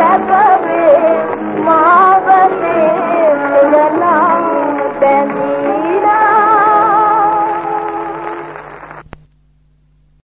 never